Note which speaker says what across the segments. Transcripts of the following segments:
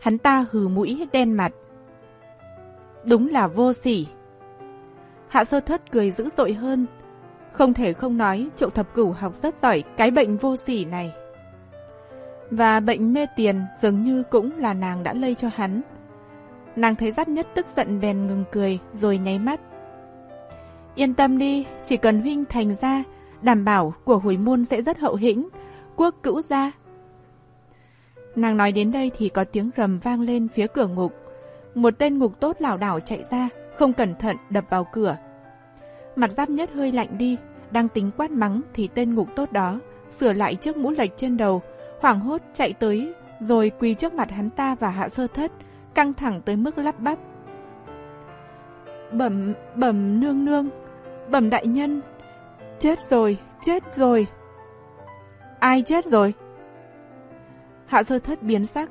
Speaker 1: Hắn ta hừ mũi đen mặt. Đúng là vô sỉ. Hạ sơ thất cười dữ dội hơn. Không thể không nói triệu thập cửu học rất giỏi cái bệnh vô sỉ này. Và bệnh mê tiền dường như cũng là nàng đã lây cho hắn. Nàng thấy giáp nhất tức giận bèn ngừng cười rồi nháy mắt. Yên tâm đi, chỉ cần huynh thành ra, đảm bảo của hồi môn sẽ rất hậu hĩnh, quốc cữu gia. Nàng nói đến đây thì có tiếng rầm vang lên phía cửa ngục. Một tên ngục tốt lảo đảo chạy ra, không cẩn thận đập vào cửa. Mặt giáp nhất hơi lạnh đi, đang tính quát mắng thì tên ngục tốt đó sửa lại chiếc mũ lệch trên đầu, hoảng hốt chạy tới rồi quỳ trước mặt hắn ta và hạ sơ thất, căng thẳng tới mức lắp bắp. Bẩm, bẩm nương nương, bẩm đại nhân, chết rồi, chết rồi. Ai chết rồi? Hạ sơ thất biến sắc.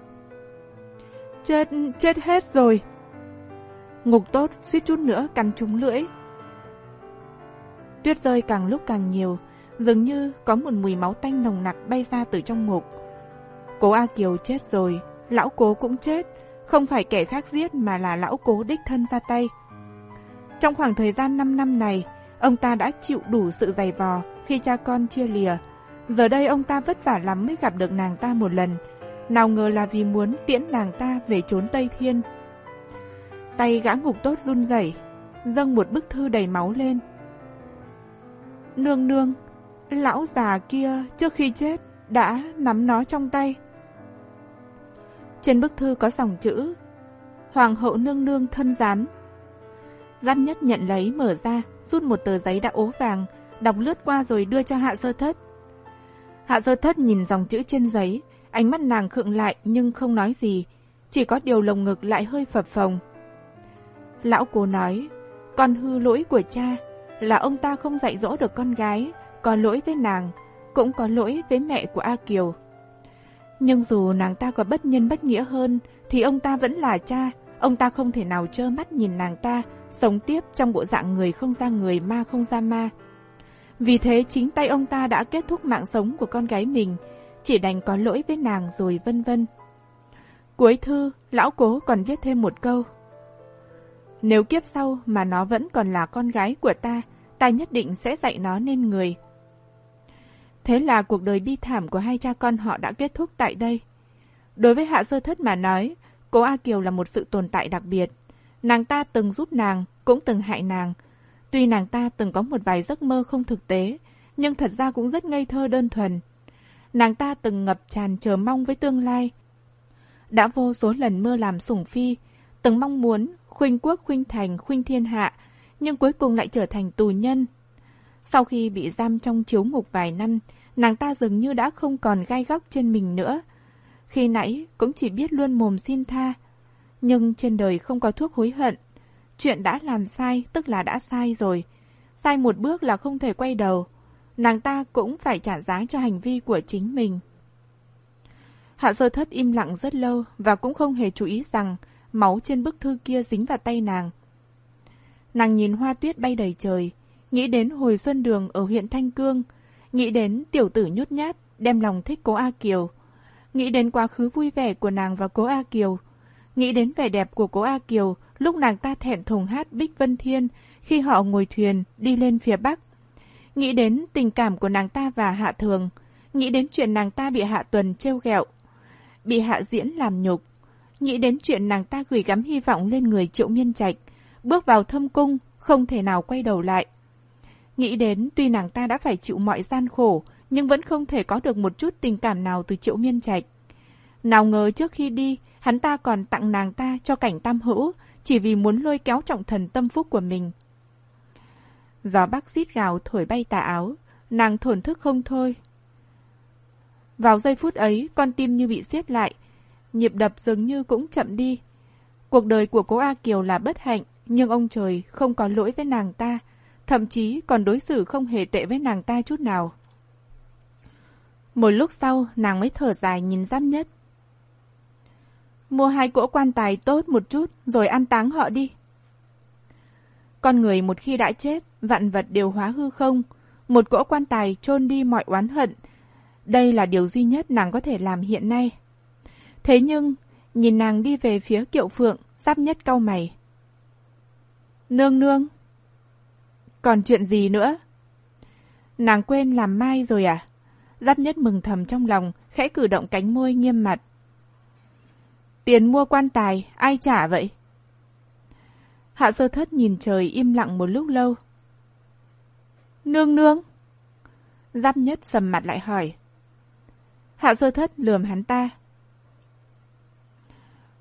Speaker 1: Chết, chết hết rồi. Ngục tốt suýt chút nữa cắn trúng lưỡi. Tuyết rơi càng lúc càng nhiều, dường như có một mùi máu tanh nồng nặc bay ra từ trong ngục. Cố A Kiều chết rồi, lão cố cũng chết, không phải kẻ khác giết mà là lão cố đích thân ra tay. Trong khoảng thời gian 5 năm này, ông ta đã chịu đủ sự dày vò khi cha con chia lìa. Giờ đây ông ta vất vả lắm mới gặp được nàng ta một lần. Nào ngờ là vì muốn tiễn nàng ta về trốn Tây Thiên. Tay gã ngục tốt run rẩy, dâng một bức thư đầy máu lên. Nương nương, lão già kia trước khi chết đã nắm nó trong tay. Trên bức thư có dòng chữ Hoàng hậu nương nương thân gián. Giáp nhất nhận lấy mở ra, rút một tờ giấy đã ố vàng, đọc lướt qua rồi đưa cho hạ sơ thất. Hạ sơ thất nhìn dòng chữ trên giấy, ánh mắt nàng khựng lại nhưng không nói gì, chỉ có điều lồng ngực lại hơi phập phồng. Lão cố nói, con hư lỗi của cha là ông ta không dạy dỗ được con gái, có lỗi với nàng, cũng có lỗi với mẹ của A Kiều. Nhưng dù nàng ta có bất nhân bất nghĩa hơn, thì ông ta vẫn là cha, ông ta không thể nào trơ mắt nhìn nàng ta sống tiếp trong bộ dạng người không ra người ma không ra ma. Vì thế chính tay ông ta đã kết thúc mạng sống của con gái mình, chỉ đành có lỗi với nàng rồi vân vân. Cuối thư, lão cố còn viết thêm một câu. Nếu kiếp sau mà nó vẫn còn là con gái của ta, ta nhất định sẽ dạy nó nên người. Thế là cuộc đời bi thảm của hai cha con họ đã kết thúc tại đây. Đối với Hạ Sơ Thất mà nói, cô A Kiều là một sự tồn tại đặc biệt. Nàng ta từng giúp nàng, cũng từng hại nàng. Tuy nàng ta từng có một vài giấc mơ không thực tế, nhưng thật ra cũng rất ngây thơ đơn thuần. Nàng ta từng ngập tràn chờ mong với tương lai. Đã vô số lần mơ làm sủng phi, từng mong muốn khuynh quốc khuynh thành khuynh thiên hạ, nhưng cuối cùng lại trở thành tù nhân. Sau khi bị giam trong chiếu ngục vài năm, nàng ta dường như đã không còn gai góc trên mình nữa. Khi nãy cũng chỉ biết luôn mồm xin tha. Nhưng trên đời không có thuốc hối hận. Chuyện đã làm sai tức là đã sai rồi. Sai một bước là không thể quay đầu. Nàng ta cũng phải trả giá cho hành vi của chính mình. Hạ sơ thất im lặng rất lâu và cũng không hề chú ý rằng máu trên bức thư kia dính vào tay nàng. Nàng nhìn hoa tuyết bay đầy trời, nghĩ đến hồi xuân đường ở huyện Thanh Cương, nghĩ đến tiểu tử nhút nhát, đem lòng thích cố A Kiều, nghĩ đến quá khứ vui vẻ của nàng và cố A Kiều, nghĩ đến vẻ đẹp của cố A Kiều lúc nàng ta thẹn thùng hát Bích Vân Thiên khi họ ngồi thuyền đi lên phía Bắc, nghĩ đến tình cảm của nàng ta và Hạ Thường, nghĩ đến chuyện nàng ta bị Hạ Tuần trêu ghẹo, bị Hạ Diễn làm nhục, nghĩ đến chuyện nàng ta gửi gắm hy vọng lên người Triệu Miên Trạch, bước vào thâm cung, không thể nào quay đầu lại. Nghĩ đến tuy nàng ta đã phải chịu mọi gian khổ, nhưng vẫn không thể có được một chút tình cảm nào từ Triệu Miên Trạch. Nào ngờ trước khi đi, hắn ta còn tặng nàng ta cho cảnh tam hữu, chỉ vì muốn lôi kéo trọng thần tâm phúc của mình. Gió bắc rít gào thổi bay tà áo, nàng thổn thức không thôi. Vào giây phút ấy, con tim như bị siết lại, nhịp đập dường như cũng chậm đi. Cuộc đời của cố A Kiều là bất hạnh, nhưng ông trời không có lỗi với nàng ta, thậm chí còn đối xử không hề tệ với nàng ta chút nào. Một lúc sau, nàng mới thở dài nhìn giáp nhất. Mua hai cỗ quan tài tốt một chút, rồi ăn táng họ đi. Con người một khi đã chết, vạn vật đều hóa hư không. Một cỗ quan tài chôn đi mọi oán hận. Đây là điều duy nhất nàng có thể làm hiện nay. Thế nhưng, Nhìn nàng đi về phía kiệu phượng, giáp nhất cau mày. Nương nương. Còn chuyện gì nữa? Nàng quên làm mai rồi à? Giáp nhất mừng thầm trong lòng, khẽ cử động cánh môi nghiêm mặt. Tiền mua quan tài, ai trả vậy? Hạ sơ thất nhìn trời im lặng một lúc lâu. Nương nương. Giáp nhất sầm mặt lại hỏi. Hạ sơ thất lườm hắn ta.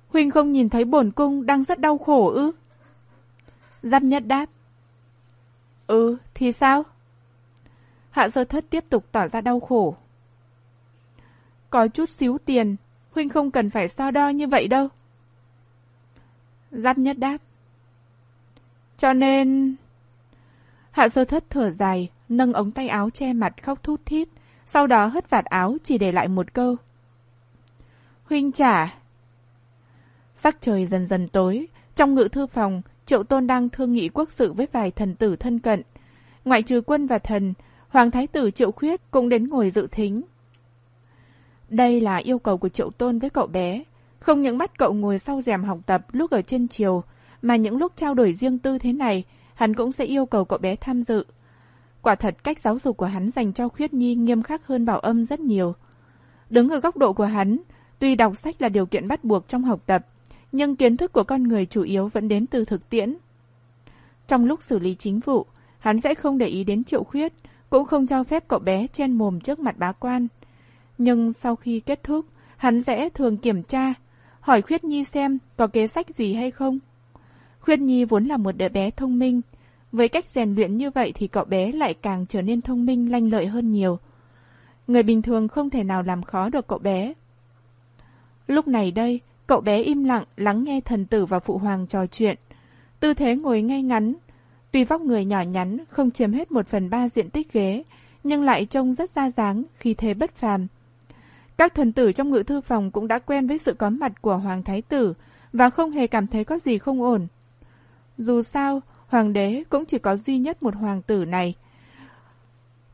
Speaker 1: Huynh không nhìn thấy bổn cung đang rất đau khổ ư? Giáp nhất đáp. Ừ, thì sao? Hạ sơ thất tiếp tục tỏ ra đau khổ. Có chút xíu tiền, Huynh không cần phải so đo như vậy đâu. Giáp nhất đáp. Cho nên... Hạ sơ thất thở dài, nâng ống tay áo che mặt khóc thút thít, sau đó hất vạt áo chỉ để lại một câu. Huynh trả. Sắc trời dần dần tối, trong ngự thư phòng, Triệu Tôn đang thương nghị quốc sự với vài thần tử thân cận. Ngoại trừ quân và thần, Hoàng Thái tử Triệu Khuyết cũng đến ngồi dự thính. Đây là yêu cầu của Triệu Tôn với cậu bé. Không những bắt cậu ngồi sau rèm học tập lúc ở trên chiều, mà những lúc trao đổi riêng tư thế này, hắn cũng sẽ yêu cầu cậu bé tham dự. Quả thật cách giáo dục của hắn dành cho Khuyết Nhi nghiêm khắc hơn Bảo Âm rất nhiều. Đứng ở góc độ của hắn, tuy đọc sách là điều kiện bắt buộc trong học tập, nhưng kiến thức của con người chủ yếu vẫn đến từ thực tiễn. Trong lúc xử lý chính vụ, hắn sẽ không để ý đến Triệu Khuyết, cũng không cho phép cậu bé chen mồm trước mặt bá quan. Nhưng sau khi kết thúc, hắn sẽ thường kiểm tra, hỏi Khuyết Nhi xem có kế sách gì hay không. Khuyết Nhi vốn là một đứa bé thông minh. Với cách rèn luyện như vậy thì cậu bé lại càng trở nên thông minh lanh lợi hơn nhiều. Người bình thường không thể nào làm khó được cậu bé. Lúc này đây, cậu bé im lặng lắng nghe thần tử và phụ hoàng trò chuyện. Tư thế ngồi ngay ngắn. Tuy vóc người nhỏ nhắn, không chiếm hết một phần ba diện tích ghế, nhưng lại trông rất ra dáng, khi thế bất phàm. Các thần tử trong ngự thư phòng cũng đã quen với sự có mặt của Hoàng Thái Tử và không hề cảm thấy có gì không ổn. Dù sao, hoàng đế cũng chỉ có duy nhất một hoàng tử này.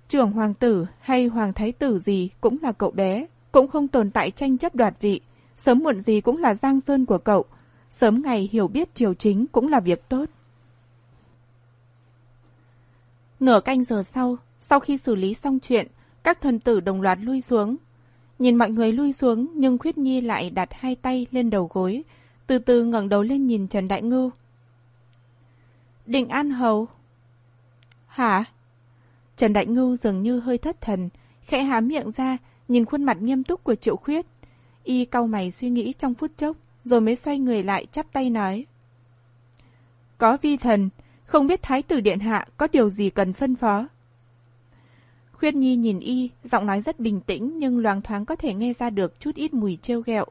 Speaker 1: Trưởng hoàng tử hay hoàng thái tử gì cũng là cậu bé, cũng không tồn tại tranh chấp đoạt vị. Sớm muộn gì cũng là giang sơn của cậu. Sớm ngày hiểu biết triều chính cũng là việc tốt. Nửa canh giờ sau, sau khi xử lý xong chuyện, các thần tử đồng loạt lui xuống. Nhìn mọi người lui xuống nhưng Khuyết Nhi lại đặt hai tay lên đầu gối, từ từ ngẩng đầu lên nhìn Trần Đại Ngưu. Định An Hầu. Hả? Trần Đại Ngưu dường như hơi thất thần, khẽ há miệng ra, nhìn khuôn mặt nghiêm túc của Triệu Khuyết. Y cau mày suy nghĩ trong phút chốc, rồi mới xoay người lại chắp tay nói. Có vi thần, không biết Thái tử Điện Hạ có điều gì cần phân phó. Khuyên Nhi nhìn Y, giọng nói rất bình tĩnh nhưng loáng thoáng có thể nghe ra được chút ít mùi trêu ghẹo.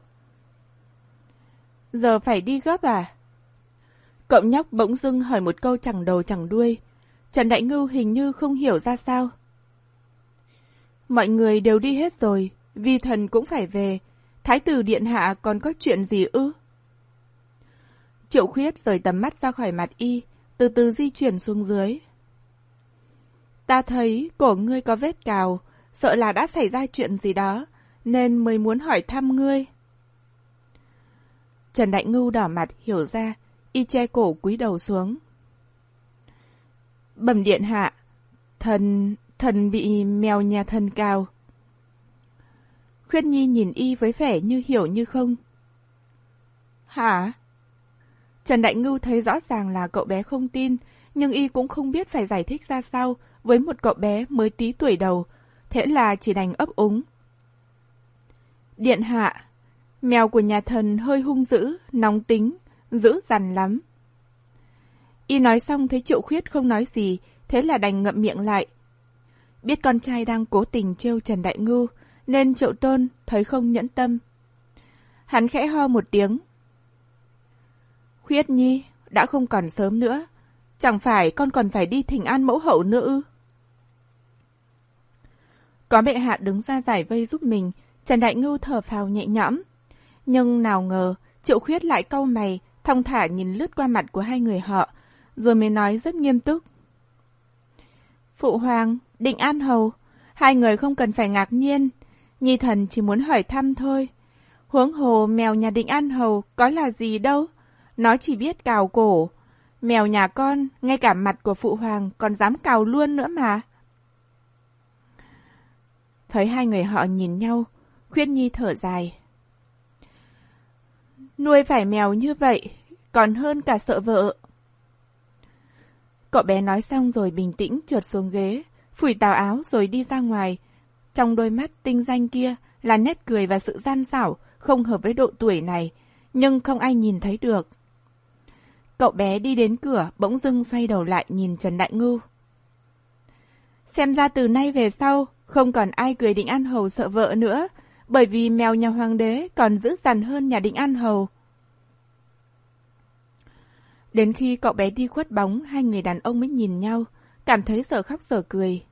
Speaker 1: Giờ phải đi gấp à? Cậu nhóc bỗng dưng hỏi một câu chẳng đầu chẳng đuôi. Trần Đại Ngưu hình như không hiểu ra sao. Mọi người đều đi hết rồi, vi thần cũng phải về. Thái tử Điện Hạ còn có chuyện gì ư? Triệu khuyết rời tầm mắt ra khỏi mặt y, từ từ di chuyển xuống dưới. Ta thấy cổ ngươi có vết cào, sợ là đã xảy ra chuyện gì đó, nên mới muốn hỏi thăm ngươi. Trần Đại Ngưu đỏ mặt hiểu ra, y che cổ cúi đầu xuống. Bẩm điện hạ, thần, thần bị mèo nhà thần cao. Khuyết Nhi nhìn y với vẻ như hiểu như không. Hả? Trần Đại Ngưu thấy rõ ràng là cậu bé không tin, nhưng y cũng không biết phải giải thích ra sao với một cậu bé mới tí tuổi đầu, thế là chỉ đành ấp úng. Điện hạ, mèo của nhà thần hơi hung dữ, nóng tính, dữ dằn lắm. Y nói xong thấy triệu khuyết không nói gì, thế là đành ngậm miệng lại. Biết con trai đang cố tình trêu Trần Đại Ngưu, nên triệu tôn thấy không nhẫn tâm. Hắn khẽ ho một tiếng. Khuyết nhi, đã không còn sớm nữa. Chẳng phải con còn phải đi thỉnh an mẫu hậu nữa ư? Có bệ hạ đứng ra giải vây giúp mình, Trần Đại Ngưu thở phào nhẹ nhõm. Nhưng nào ngờ, Triệu Khuyết lại câu mày, thong thả nhìn lướt qua mặt của hai người họ, rồi mới nói rất nghiêm túc. Phụ hoàng, định an hầu, hai người không cần phải ngạc nhiên, Nhi thần chỉ muốn hỏi thăm thôi. Huống hồ mèo nhà định An hầu có là gì đâu. Nó chỉ biết cào cổ. Mèo nhà con, ngay cả mặt của phụ hoàng còn dám cào luôn nữa mà. Thấy hai người họ nhìn nhau, Khuyết Nhi thở dài. Nuôi phải mèo như vậy, còn hơn cả sợ vợ. Cậu bé nói xong rồi bình tĩnh trượt xuống ghế, phủi tào áo rồi đi ra ngoài. Trong đôi mắt tinh danh kia là nét cười và sự gian xảo, không hợp với độ tuổi này, nhưng không ai nhìn thấy được. Cậu bé đi đến cửa, bỗng dưng xoay đầu lại nhìn Trần Đại Ngưu. Xem ra từ nay về sau, không còn ai cười định an hầu sợ vợ nữa, bởi vì mèo nhà hoàng đế còn dữ dằn hơn nhà định an hầu. Đến khi cậu bé đi khuất bóng, hai người đàn ông mới nhìn nhau, cảm thấy sợ khóc sợ cười.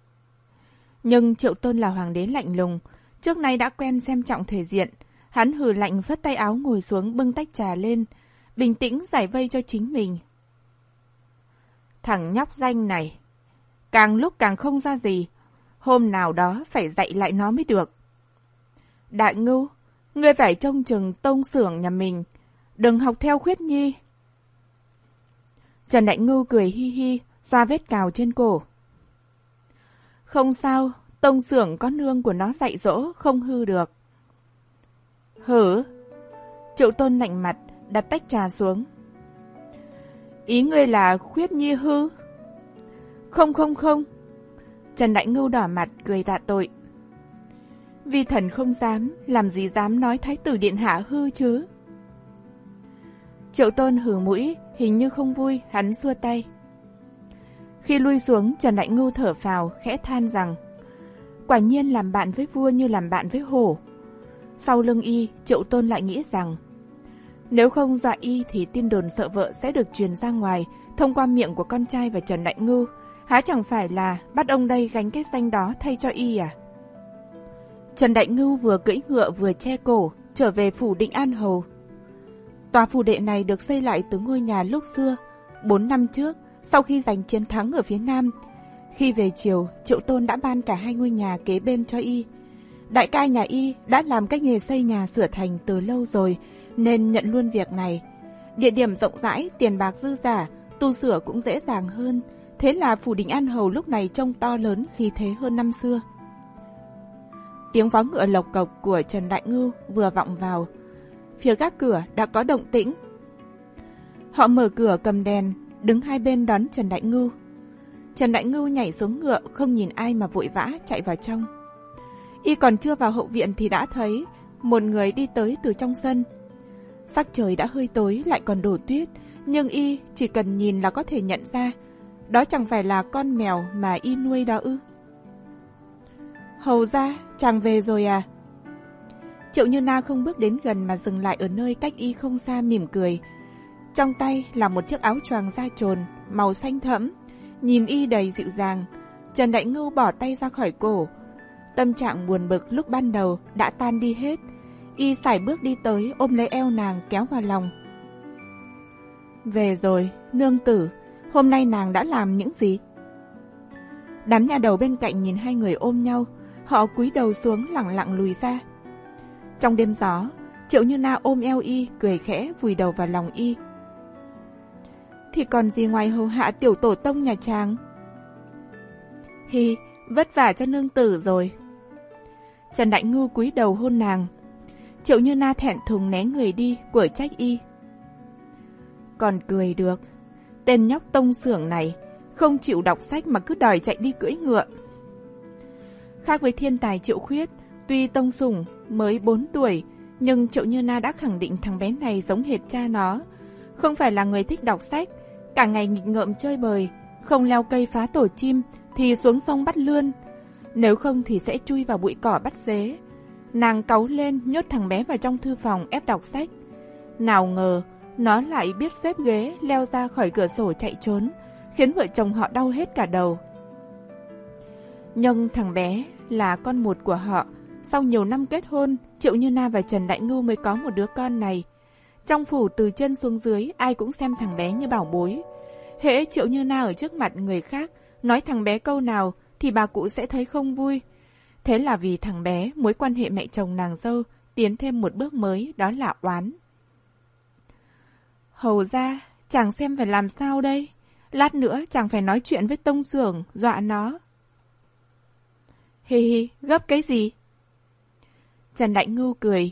Speaker 1: Nhưng Triệu Tôn là hoàng đế lạnh lùng, trước nay đã quen xem trọng thể diện. Hắn hừ lạnh phất tay áo ngồi xuống bưng tách trà lên, bình tĩnh giải vây cho chính mình. Thằng nhóc danh này, càng lúc càng không ra gì, hôm nào đó phải dạy lại nó mới được. Đại ngưu, ngươi phải trông chừng tông xưởng nhà mình, đừng học theo khuyết nhi. Trần Đại Ngưu cười hi hi, xoa vết cào trên cổ. Không sao, tông xưởng có nương của nó dạy dỗ, không hư được. Hử? Triệu tôn lạnh mặt, đặt tách trà xuống. Ý ngươi là khuyết nhi hư? Không không không. Trần Đại Ngưu đỏ mặt, cười tạ tội. Vi thần không dám, làm gì dám nói thái tử điện hạ hư chứ? Triệu tôn hử mũi, hình như không vui, hắn xua tay. Khi lui xuống, Trần Đại Ngưu thở phào, khẽ than rằng Quả nhiên làm bạn với vua như làm bạn với hổ. Sau lưng y, Triệu Tôn lại nghĩ rằng Nếu không dọa y thì tin đồn sợ vợ sẽ được truyền ra ngoài thông qua miệng của con trai và Trần Đại Ngưu. Há chẳng phải là bắt ông đây gánh cái danh đó thay cho y à? Trần Đại Ngưu vừa cưỡi ngựa vừa che cổ, trở về phủ định An Hầu. Tòa phủ đệ này được xây lại từ ngôi nhà lúc xưa, 4 năm trước, sau khi giành chiến thắng ở phía Nam. Khi về chiều, Triệu Tôn đã ban cả hai ngôi nhà kế bên cho y. Đại ca nhà y đã làm cái nghề xây nhà sửa thành từ lâu rồi, nên nhận luôn việc này. Địa điểm rộng rãi, tiền bạc dư giả, tu sửa cũng dễ dàng hơn. Thế là phủ đình An Hầu lúc này trông to lớn khi thế hơn năm xưa. Tiếng vó ngựa lộc cộc của Trần Đại Ngưu vừa vọng vào. Phía gác cửa đã có động tĩnh. Họ mở cửa cầm đèn, đứng hai bên đón Trần Đại Ngưu. Trần Đại Ngưu nhảy xuống ngựa, không nhìn ai mà vội vã chạy vào trong. Y còn chưa vào hậu viện thì đã thấy một người đi tới từ trong sân. Sắc trời đã hơi tối lại còn đổ tuyết, nhưng Y chỉ cần nhìn là có thể nhận ra. Đó chẳng phải là con mèo mà Y nuôi đó ư. Hầu ra, chàng về rồi à? Triệu Như Na không bước đến gần mà dừng lại ở nơi cách y không xa mỉm cười. Trong tay là một chiếc áo choàng da trồn, màu xanh thẫm, nhìn y đầy dịu dàng. Trần Đại Ngưu bỏ tay ra khỏi cổ. Tâm trạng buồn bực lúc ban đầu đã tan đi hết. Y sải bước đi tới ôm lấy eo nàng kéo vào lòng. Về rồi, nương tử, hôm nay nàng đã làm những gì? Đám nhà đầu bên cạnh nhìn hai người ôm nhau, họ cúi đầu xuống lặng lặng lùi ra. Trong đêm gió, Triệu Như Na ôm eo y, cười khẽ vùi đầu vào lòng y. Thì còn gì ngoài hầu hạ tiểu tổ tông nhà chàng? Hi, vất vả cho nương tử rồi. Trần Đại Ngưu cúi đầu hôn nàng. Triệu Như Na thẹn thùng né người đi, của trách y. Còn cười được, tên nhóc tông xưởng này không chịu đọc sách mà cứ đòi chạy đi cưỡi ngựa. Khác với thiên tài Triệu Khuyết, tuy tông sùng mới 4 tuổi, nhưng Triệu Như Na đã khẳng định thằng bé này giống hệt cha nó. Không phải là người thích đọc sách, cả ngày nghịch ngợm chơi bời, không leo cây phá tổ chim thì xuống sông bắt lươn. Nếu không thì sẽ chui vào bụi cỏ bắt dế. Nàng cáu lên nhốt thằng bé vào trong thư phòng ép đọc sách. Nào ngờ, nó lại biết xếp ghế leo ra khỏi cửa sổ chạy trốn, khiến vợ chồng họ đau hết cả đầu. Nhưng thằng bé là con một của họ, sau nhiều năm kết hôn, Triệu Như Na và Trần Đại Ngưu mới có một đứa con này. Trong phủ từ chân xuống dưới, ai cũng xem thằng bé như bảo bối. Hễ Triệu Như Na ở trước mặt người khác, nói thằng bé câu nào thì bà cụ sẽ thấy không vui. Thế là vì thằng bé, mối quan hệ mẹ chồng nàng dâu tiến thêm một bước mới, đó là oán. Hầu ra, chàng xem phải làm sao đây? Lát nữa chàng phải nói chuyện với tông sưởng, dọa nó. Hi hi, gấp cái gì? Trần Đại Ngưu cười,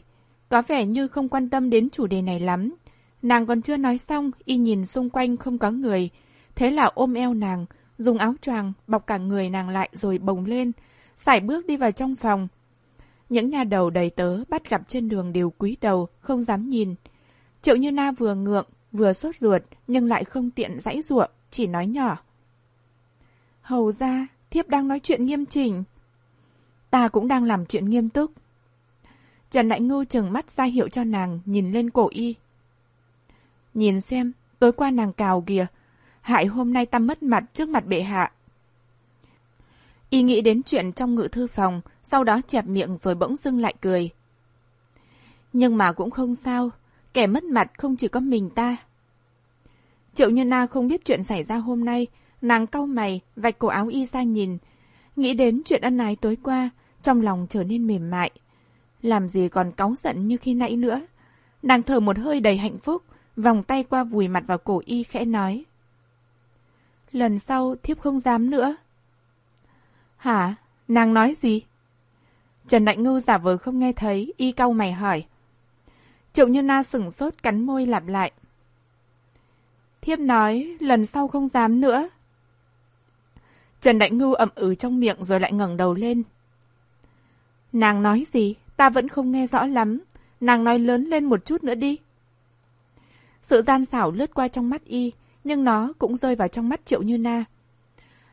Speaker 1: có vẻ như không quan tâm đến chủ đề này lắm. Nàng còn chưa nói xong, y nhìn xung quanh không có người. Thế là ôm eo nàng, dùng áo choàng bọc cả người nàng lại rồi bồng lên, sải bước đi vào trong phòng. Những nhà đầu đầy tớ bắt gặp trên đường đều cúi đầu, không dám nhìn. Triệu Như Na vừa ngượng, vừa sốt ruột, nhưng lại không tiện dãy ruộng, chỉ nói nhỏ. Hầu ra, thiếp đang nói chuyện nghiêm chỉnh. Ta cũng đang làm chuyện nghiêm túc. Trần Đại Ngưu trừng mắt ra hiệu cho nàng, nhìn lên cổ y. Nhìn xem, tối qua nàng cào kìa, hại hôm nay ta mất mặt trước mặt bệ hạ. Y nghĩ đến chuyện trong ngự thư phòng, sau đó chẹp miệng rồi bỗng dưng lại cười. Nhưng mà cũng không sao, kẻ mất mặt không chỉ có mình ta. Triệu Nhân Na không biết chuyện xảy ra hôm nay, nàng cau mày, vạch cổ áo y ra nhìn. Nghĩ đến chuyện ân ái tối qua, trong lòng trở nên mềm mại. Làm gì còn cáu giận như khi nãy nữa. Nàng thở một hơi đầy hạnh phúc, vòng tay qua vùi mặt vào cổ y khẽ nói. Lần sau thiếp không dám nữa. Hả? Nàng nói gì? Trần Đại Ngưu giả vờ không nghe thấy, y cau mày hỏi. Triệu Như Na sửng sốt cắn môi lặp lại. Thiếp nói, lần sau không dám nữa. Trần Đại Ngưu ậm ừ trong miệng rồi lại ngẩng đầu lên. Nàng nói gì? Ta vẫn không nghe rõ lắm. Nàng nói lớn lên một chút nữa đi. Sự gian xảo lướt qua trong mắt y, nhưng nó cũng rơi vào trong mắt Triệu Như Na.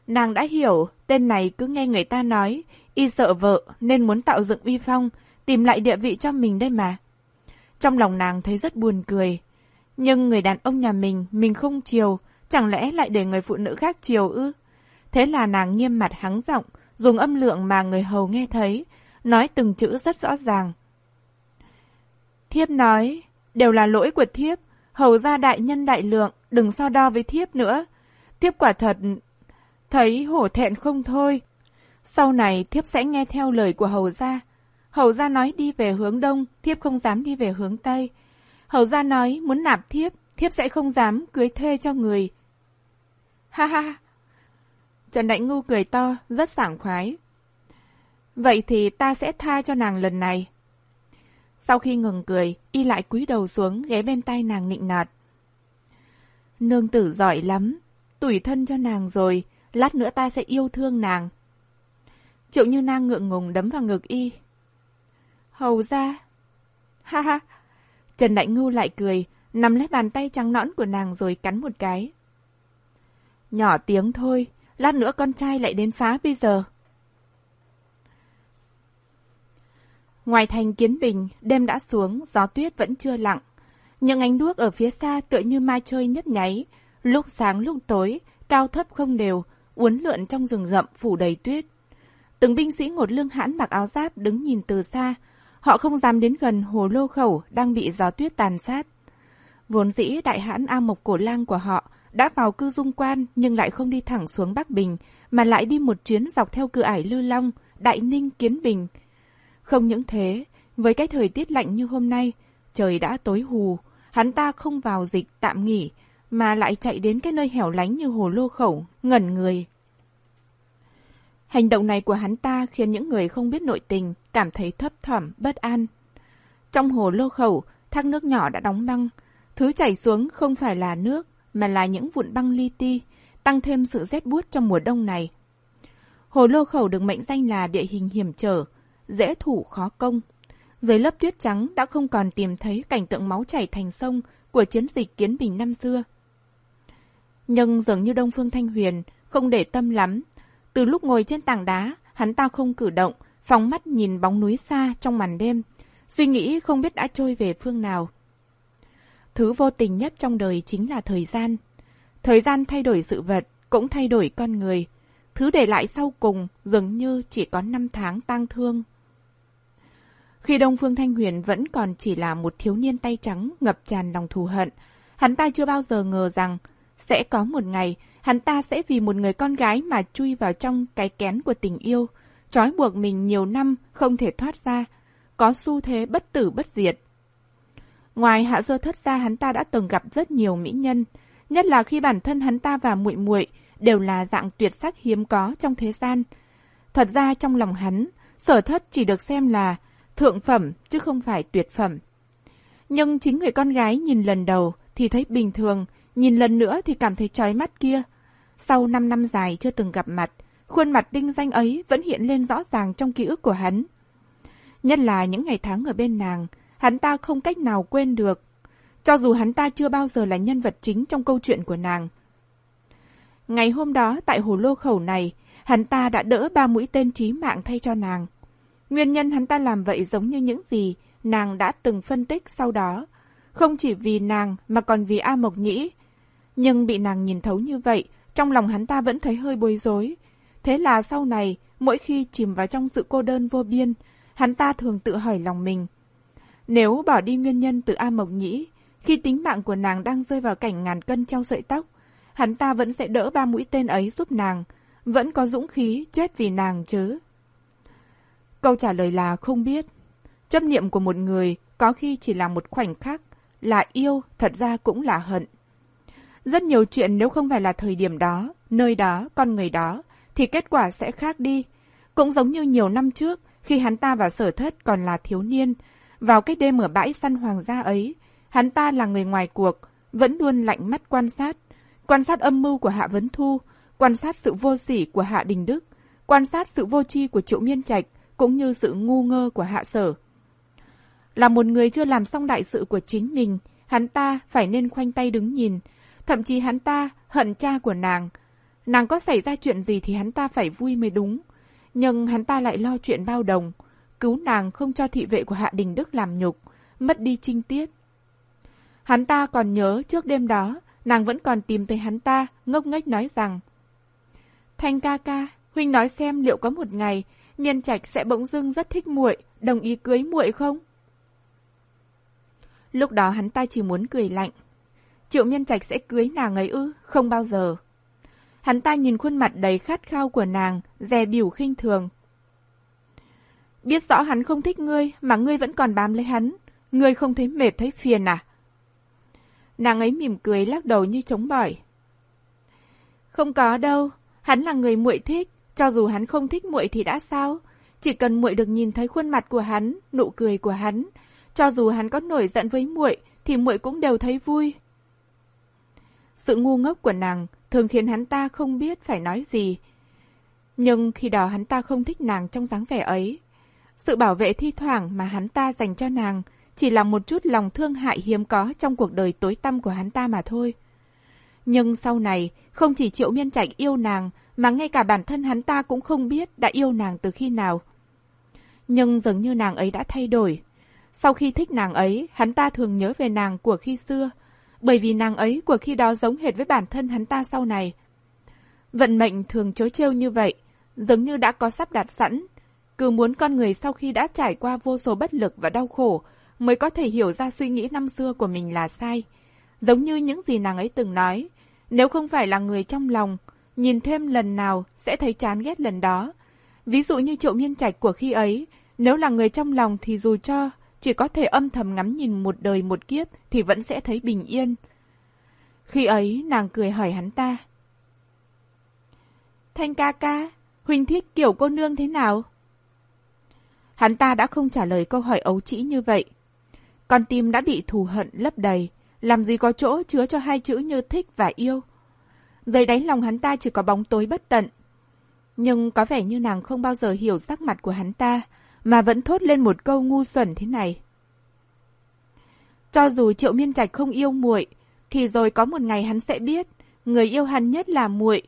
Speaker 1: Nàng đã hiểu, tên này cứ nghe người ta nói, y sợ vợ nên muốn tạo dựng uy phong, tìm lại địa vị cho mình đây mà. Trong lòng nàng thấy rất buồn cười. Nhưng người đàn ông nhà mình, mình không chiều, chẳng lẽ lại để người phụ nữ khác chiều ư? Thế là nàng nghiêm mặt hắng giọng, dùng âm lượng mà người hầu nghe thấy, nói từng chữ rất rõ ràng. Thiếp nói, đều là lỗi của thiếp, hầu ra đại nhân đại lượng, đừng so đo với thiếp nữa. Thiếp quả thật, thấy hổ thẹn không thôi. Sau này thiếp sẽ nghe theo lời của hầu gia. Hầu gia nói đi về hướng đông, thiếp không dám đi về hướng tây. Hầu gia nói muốn nạp thiếp, thiếp sẽ không dám cưới thê cho người. Ha ha! Trần Đại Ngu cười to, rất sảng khoái. Vậy thì ta sẽ tha cho nàng lần này. Sau khi ngừng cười, y lại cúi đầu xuống ghé bên tay nàng nịnh nọt. Nương tử giỏi lắm, tủi thân cho nàng rồi, lát nữa ta sẽ yêu thương nàng. Triệu như nàng ngượng ngùng đấm vào ngực y. Hầu ra. Ha ha. Trần Đại Ngưu lại cười, nắm lấy bàn tay trắng nõn của nàng rồi cắn một cái. Nhỏ tiếng thôi, lát nữa con trai lại đến phá bây giờ. Ngoài thành Kiến Bình, đêm đã xuống, gió tuyết vẫn chưa lặng. Những ánh đuốc ở phía xa tựa như mai chơi nhấp nháy, lúc sáng lúc tối, cao thấp không đều, uốn lượn trong rừng rậm phủ đầy tuyết. Từng binh sĩ ngột lương hãn mặc áo giáp đứng nhìn từ xa, họ không dám đến gần hồ lô khẩu đang bị gió tuyết tàn sát. Vốn dĩ đại hãn A Mộc Cổ Lang của họ đã vào cư dung quan nhưng lại không đi thẳng xuống Bắc Bình, mà lại đi một chuyến dọc theo cửa ải Lư Long, Đại Ninh, Kiến Bình, không những thế, với cái thời tiết lạnh như hôm nay, trời đã tối hù, hắn ta không vào dịch tạm nghỉ, mà lại chạy đến cái nơi hẻo lánh như hồ lô khẩu, ngẩn người. Hành động này của hắn ta khiến những người không biết nội tình cảm thấy thấp thỏm, bất an. Trong hồ lô khẩu, thác nước nhỏ đã đóng băng. Thứ chảy xuống không phải là nước, mà là những vụn băng li ti, tăng thêm sự rét buốt trong mùa đông này. Hồ lô khẩu được mệnh danh là địa hình hiểm trở, dễ thủ khó công. Dưới lớp tuyết trắng đã không còn tìm thấy cảnh tượng máu chảy thành sông của chiến dịch Kiến Bình năm xưa. Nhưng dường như Đông Phương Thanh Huyền không để tâm lắm. Từ lúc ngồi trên tảng đá, hắn ta không cử động, phóng mắt nhìn bóng núi xa trong màn đêm, suy nghĩ không biết đã trôi về phương nào. Thứ vô tình nhất trong đời chính là thời gian. Thời gian thay đổi sự vật, cũng thay đổi con người. Thứ để lại sau cùng dường như chỉ có năm tháng tang thương. Khi Đông Phương Thanh Huyền vẫn còn chỉ là một thiếu niên tay trắng ngập tràn lòng thù hận, hắn ta chưa bao giờ ngờ rằng sẽ có một ngày hắn ta sẽ vì một người con gái mà chui vào trong cái kén của tình yêu, trói buộc mình nhiều năm không thể thoát ra, có xu thế bất tử bất diệt. Ngoài hạ sơ thất ra hắn ta đã từng gặp rất nhiều mỹ nhân, nhất là khi bản thân hắn ta và muội muội đều là dạng tuyệt sắc hiếm có trong thế gian. Thật ra trong lòng hắn, sở thất chỉ được xem là thượng phẩm chứ không phải tuyệt phẩm. Nhưng chính người con gái nhìn lần đầu thì thấy bình thường, nhìn lần nữa thì cảm thấy chói mắt kia. Sau 5 năm dài chưa từng gặp mặt, khuôn mặt đinh danh ấy vẫn hiện lên rõ ràng trong ký ức của hắn. Nhất là những ngày tháng ở bên nàng, hắn ta không cách nào quên được. Cho dù hắn ta chưa bao giờ là nhân vật chính trong câu chuyện của nàng. Ngày hôm đó tại hồ lô khẩu này, hắn ta đã đỡ ba mũi tên trí mạng thay cho nàng. Nguyên nhân hắn ta làm vậy giống như những gì nàng đã từng phân tích sau đó. Không chỉ vì nàng mà còn vì A Mộc Nhĩ. Nhưng bị nàng nhìn thấu như vậy, trong lòng hắn ta vẫn thấy hơi bối rối. Thế là sau này, mỗi khi chìm vào trong sự cô đơn vô biên, hắn ta thường tự hỏi lòng mình. Nếu bỏ đi nguyên nhân từ A Mộc Nhĩ, khi tính mạng của nàng đang rơi vào cảnh ngàn cân treo sợi tóc, hắn ta vẫn sẽ đỡ ba mũi tên ấy giúp nàng, vẫn có dũng khí chết vì nàng chứ. Câu trả lời là không biết. Chấp niệm của một người có khi chỉ là một khoảnh khắc, là yêu, thật ra cũng là hận. Rất nhiều chuyện nếu không phải là thời điểm đó, nơi đó, con người đó, thì kết quả sẽ khác đi. Cũng giống như nhiều năm trước, khi hắn ta và sở thất còn là thiếu niên, vào cái đêm ở bãi săn hoàng gia ấy, hắn ta là người ngoài cuộc, vẫn luôn lạnh mắt quan sát, quan sát âm mưu của Hạ Vấn Thu, quan sát sự vô sỉ của Hạ Đình Đức, quan sát sự vô tri của Triệu Miên Trạch, cũng như sự ngu ngơ của Hạ Sở. Là một người chưa làm xong đại sự của chính mình, hắn ta phải nên khoanh tay đứng nhìn, thậm chí hắn ta hận cha của nàng. Nàng có xảy ra chuyện gì thì hắn ta phải vui mới đúng, nhưng hắn ta lại lo chuyện bao đồng, cứu nàng không cho thị vệ của Hạ Đình Đức làm nhục, mất đi trinh tiết. Hắn ta còn nhớ trước đêm đó, nàng vẫn còn tìm thấy hắn ta, ngốc nghếch nói rằng Thanh ca ca, huynh nói xem liệu có một ngày Miên Trạch sẽ bỗng dưng rất thích muội, đồng ý cưới muội không? Lúc đó hắn ta chỉ muốn cười lạnh. Triệu Miên Trạch sẽ cưới nàng ấy ư? Không bao giờ. Hắn ta nhìn khuôn mặt đầy khát khao của nàng, dè biểu khinh thường. Biết rõ hắn không thích ngươi, mà ngươi vẫn còn bám lấy hắn. Ngươi không thấy mệt thấy phiền à? Nàng ấy mỉm cười lắc đầu như chống bỏi. Không có đâu, hắn là người muội thích, cho dù hắn không thích muội thì đã sao? Chỉ cần muội được nhìn thấy khuôn mặt của hắn, nụ cười của hắn, cho dù hắn có nổi giận với muội thì muội cũng đều thấy vui. Sự ngu ngốc của nàng thường khiến hắn ta không biết phải nói gì. Nhưng khi đó hắn ta không thích nàng trong dáng vẻ ấy. Sự bảo vệ thi thoảng mà hắn ta dành cho nàng chỉ là một chút lòng thương hại hiếm có trong cuộc đời tối tăm của hắn ta mà thôi. Nhưng sau này, không chỉ Triệu Miên Trạch yêu nàng, mà ngay cả bản thân hắn ta cũng không biết đã yêu nàng từ khi nào. Nhưng dường như nàng ấy đã thay đổi. Sau khi thích nàng ấy, hắn ta thường nhớ về nàng của khi xưa, bởi vì nàng ấy của khi đó giống hệt với bản thân hắn ta sau này. Vận mệnh thường chối trêu như vậy, giống như đã có sắp đặt sẵn. Cứ muốn con người sau khi đã trải qua vô số bất lực và đau khổ, mới có thể hiểu ra suy nghĩ năm xưa của mình là sai. Giống như những gì nàng ấy từng nói, nếu không phải là người trong lòng, nhìn thêm lần nào sẽ thấy chán ghét lần đó. Ví dụ như triệu miên trạch của khi ấy, nếu là người trong lòng thì dù cho chỉ có thể âm thầm ngắm nhìn một đời một kiếp thì vẫn sẽ thấy bình yên. Khi ấy nàng cười hỏi hắn ta. Thanh ca ca, Huỳnh thích kiểu cô nương thế nào? Hắn ta đã không trả lời câu hỏi ấu trĩ như vậy. Con tim đã bị thù hận lấp đầy, làm gì có chỗ chứa cho hai chữ như thích và yêu. Dưới đáy lòng hắn ta chỉ có bóng tối bất tận. Nhưng có vẻ như nàng không bao giờ hiểu sắc mặt của hắn ta, mà vẫn thốt lên một câu ngu xuẩn thế này. Cho dù Triệu Miên Trạch không yêu muội, thì rồi có một ngày hắn sẽ biết, người yêu hắn nhất là muội.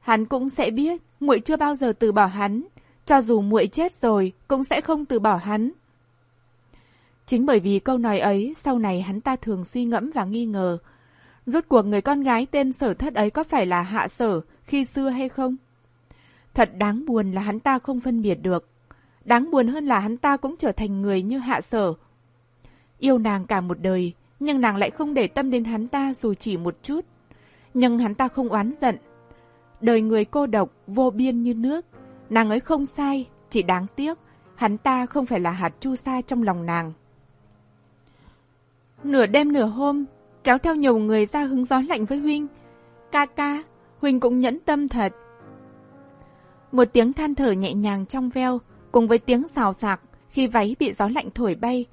Speaker 1: Hắn cũng sẽ biết, muội chưa bao giờ từ bỏ hắn, cho dù muội chết rồi cũng sẽ không từ bỏ hắn. Chính bởi vì câu nói ấy, sau này hắn ta thường suy ngẫm và nghi ngờ. Rốt cuộc người con gái tên sở thất ấy có phải là hạ sở khi xưa hay không? Thật đáng buồn là hắn ta không phân biệt được. Đáng buồn hơn là hắn ta cũng trở thành người như hạ sở. Yêu nàng cả một đời, nhưng nàng lại không để tâm đến hắn ta dù chỉ một chút. Nhưng hắn ta không oán giận. Đời người cô độc, vô biên như nước. Nàng ấy không sai, chỉ đáng tiếc. hắn ta không phải là hạt chu sa trong lòng nàng. Nửa đêm nửa hôm, kéo theo nhiều người ra hứng gió lạnh với Huynh. Ca ca, Huynh cũng nhẫn tâm thật. Một tiếng than thở nhẹ nhàng trong veo, cùng với tiếng xào xạc khi váy bị gió lạnh thổi bay,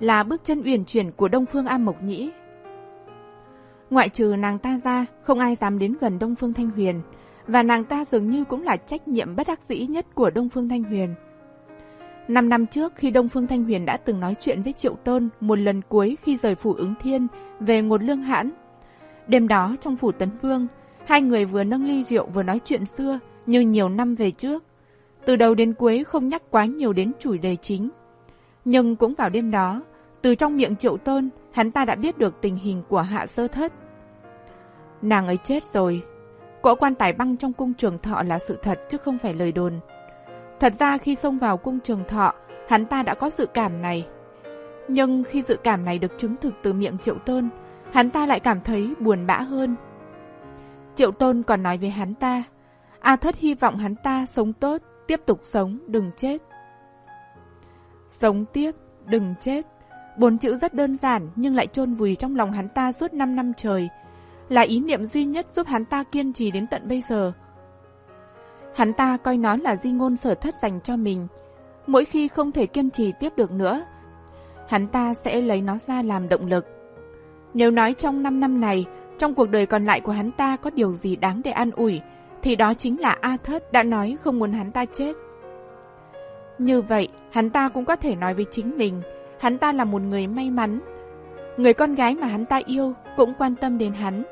Speaker 1: là bước chân uyển chuyển của Đông Phương A Mộc Nhĩ. Ngoại trừ nàng ta ra, không ai dám đến gần Đông Phương Thanh Huyền, và nàng ta dường như cũng là trách nhiệm bất đắc dĩ nhất của Đông Phương Thanh Huyền. Năm năm trước khi Đông Phương Thanh Huyền đã từng nói chuyện với Triệu Tôn một lần cuối khi rời phủ ứng thiên về ngột lương hãn. Đêm đó trong phủ Tấn Vương, hai người vừa nâng ly rượu vừa nói chuyện xưa như nhiều năm về trước. Từ đầu đến cuối không nhắc quá nhiều đến chủ đề chính. Nhưng cũng vào đêm đó, từ trong miệng Triệu Tôn, hắn ta đã biết được tình hình của hạ sơ thất. Nàng ấy chết rồi. Cỗ quan tài băng trong cung trường thọ là sự thật chứ không phải lời đồn. Thật ra khi xông vào cung trường thọ, hắn ta đã có dự cảm này. Nhưng khi dự cảm này được chứng thực từ miệng Triệu Tôn, hắn ta lại cảm thấy buồn bã hơn. Triệu Tôn còn nói với hắn ta, A Thất hy vọng hắn ta sống tốt, tiếp tục sống, đừng chết. Sống tiếp, đừng chết. Bốn chữ rất đơn giản nhưng lại chôn vùi trong lòng hắn ta suốt 5 năm trời. Là ý niệm duy nhất giúp hắn ta kiên trì đến tận bây giờ. Hắn ta coi nó là di ngôn sở thất dành cho mình. Mỗi khi không thể kiên trì tiếp được nữa, hắn ta sẽ lấy nó ra làm động lực. Nếu nói trong 5 năm này, trong cuộc đời còn lại của hắn ta có điều gì đáng để an ủi, thì đó chính là A Thất đã nói không muốn hắn ta chết. Như vậy, hắn ta cũng có thể nói với chính mình, hắn ta là một người may mắn. Người con gái mà hắn ta yêu cũng quan tâm đến hắn.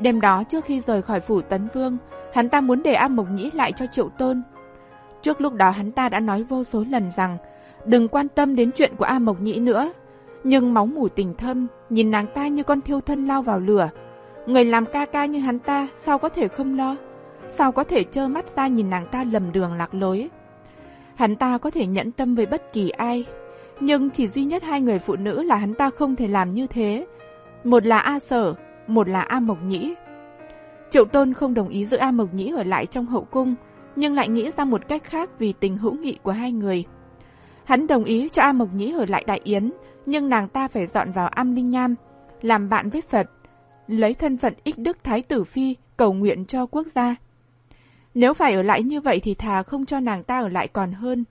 Speaker 1: Đêm đó trước khi rời khỏi phủ Tấn Vương, hắn ta muốn để A Mộc Nhĩ lại cho Triệu Tôn. Trước lúc đó hắn ta đã nói vô số lần rằng đừng quan tâm đến chuyện của A Mộc Nhĩ nữa. Nhưng máu mủ tình thâm, nhìn nàng ta như con thiêu thân lao vào lửa. Người làm ca ca như hắn ta sao có thể không lo? Sao có thể trơ mắt ra nhìn nàng ta lầm đường lạc lối? Hắn ta có thể nhẫn tâm với bất kỳ ai, nhưng chỉ duy nhất hai người phụ nữ là hắn ta không thể làm như thế. Một là A Sở, một là A Mộc Nhĩ. Triệu Tôn không đồng ý giữ A Mộc Nhĩ ở lại trong hậu cung, nhưng lại nghĩ ra một cách khác vì tình hữu nghị của hai người. Hắn đồng ý cho A Mộc Nhĩ ở lại Đại Yến, nhưng nàng ta phải dọn vào Am Linh Nham, làm bạn với Phật, lấy thân phận ích đức Thái Tử Phi cầu nguyện cho quốc gia. Nếu phải ở lại như vậy thì thà không cho nàng ta ở lại còn hơn.